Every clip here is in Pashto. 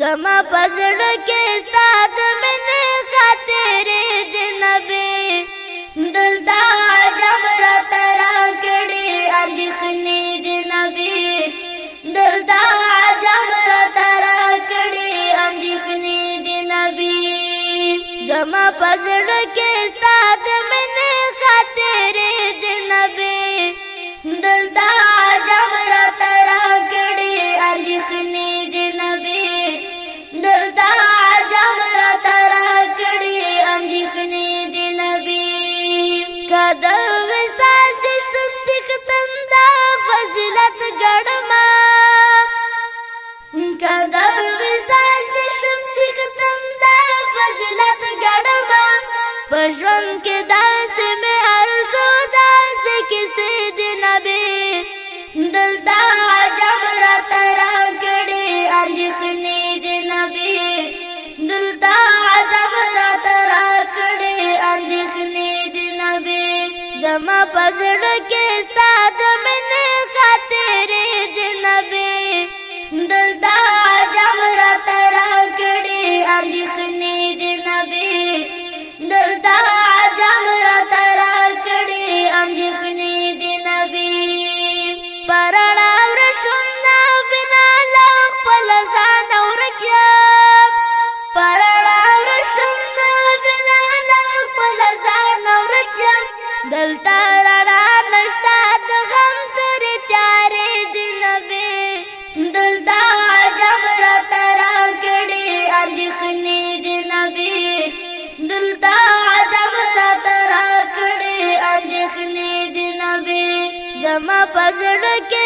زما پزړ کې استاد منه خاطر د نبی دلدا جبر تر کړي اندخني د نبی دلدا جبر تر کړي اندخني د نبی زما پزړ دلته رڼا نشته د غم تورې تیارې دي نبی دلته عجب راته راکړې اندېښنې دي نبی دلته عجب راته راکړې اندېښنې دي نبی زما په زړه کې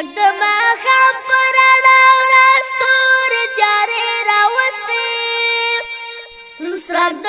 څرک د مخام پر اړه راستور تیارې راوستې څرک د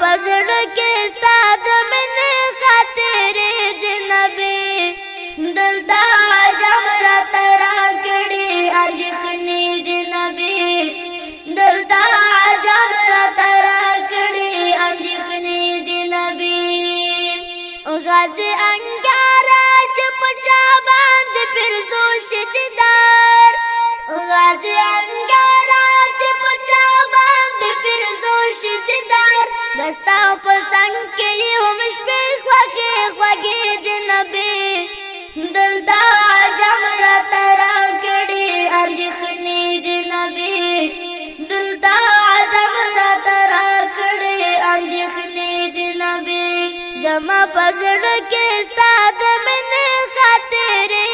papaz څنګ کې هم شپې خوږې خوږې د نبی دلدا عجم را ترا کړي اندخني د نبی دلدا عجم را ترا کړي اندخني د نبی زما پزړه کې ستاد منه خاطرې